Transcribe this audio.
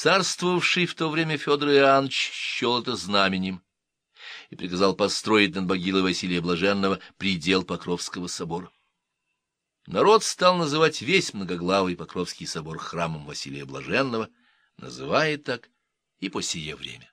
Царствовавший в то время Федор Иоаннович счел это знаменем и приказал построить над могилой Василия Блаженного предел Покровского собора. Народ стал называть весь многоглавый Покровский собор храмом Василия Блаженного, называя так и по сие время.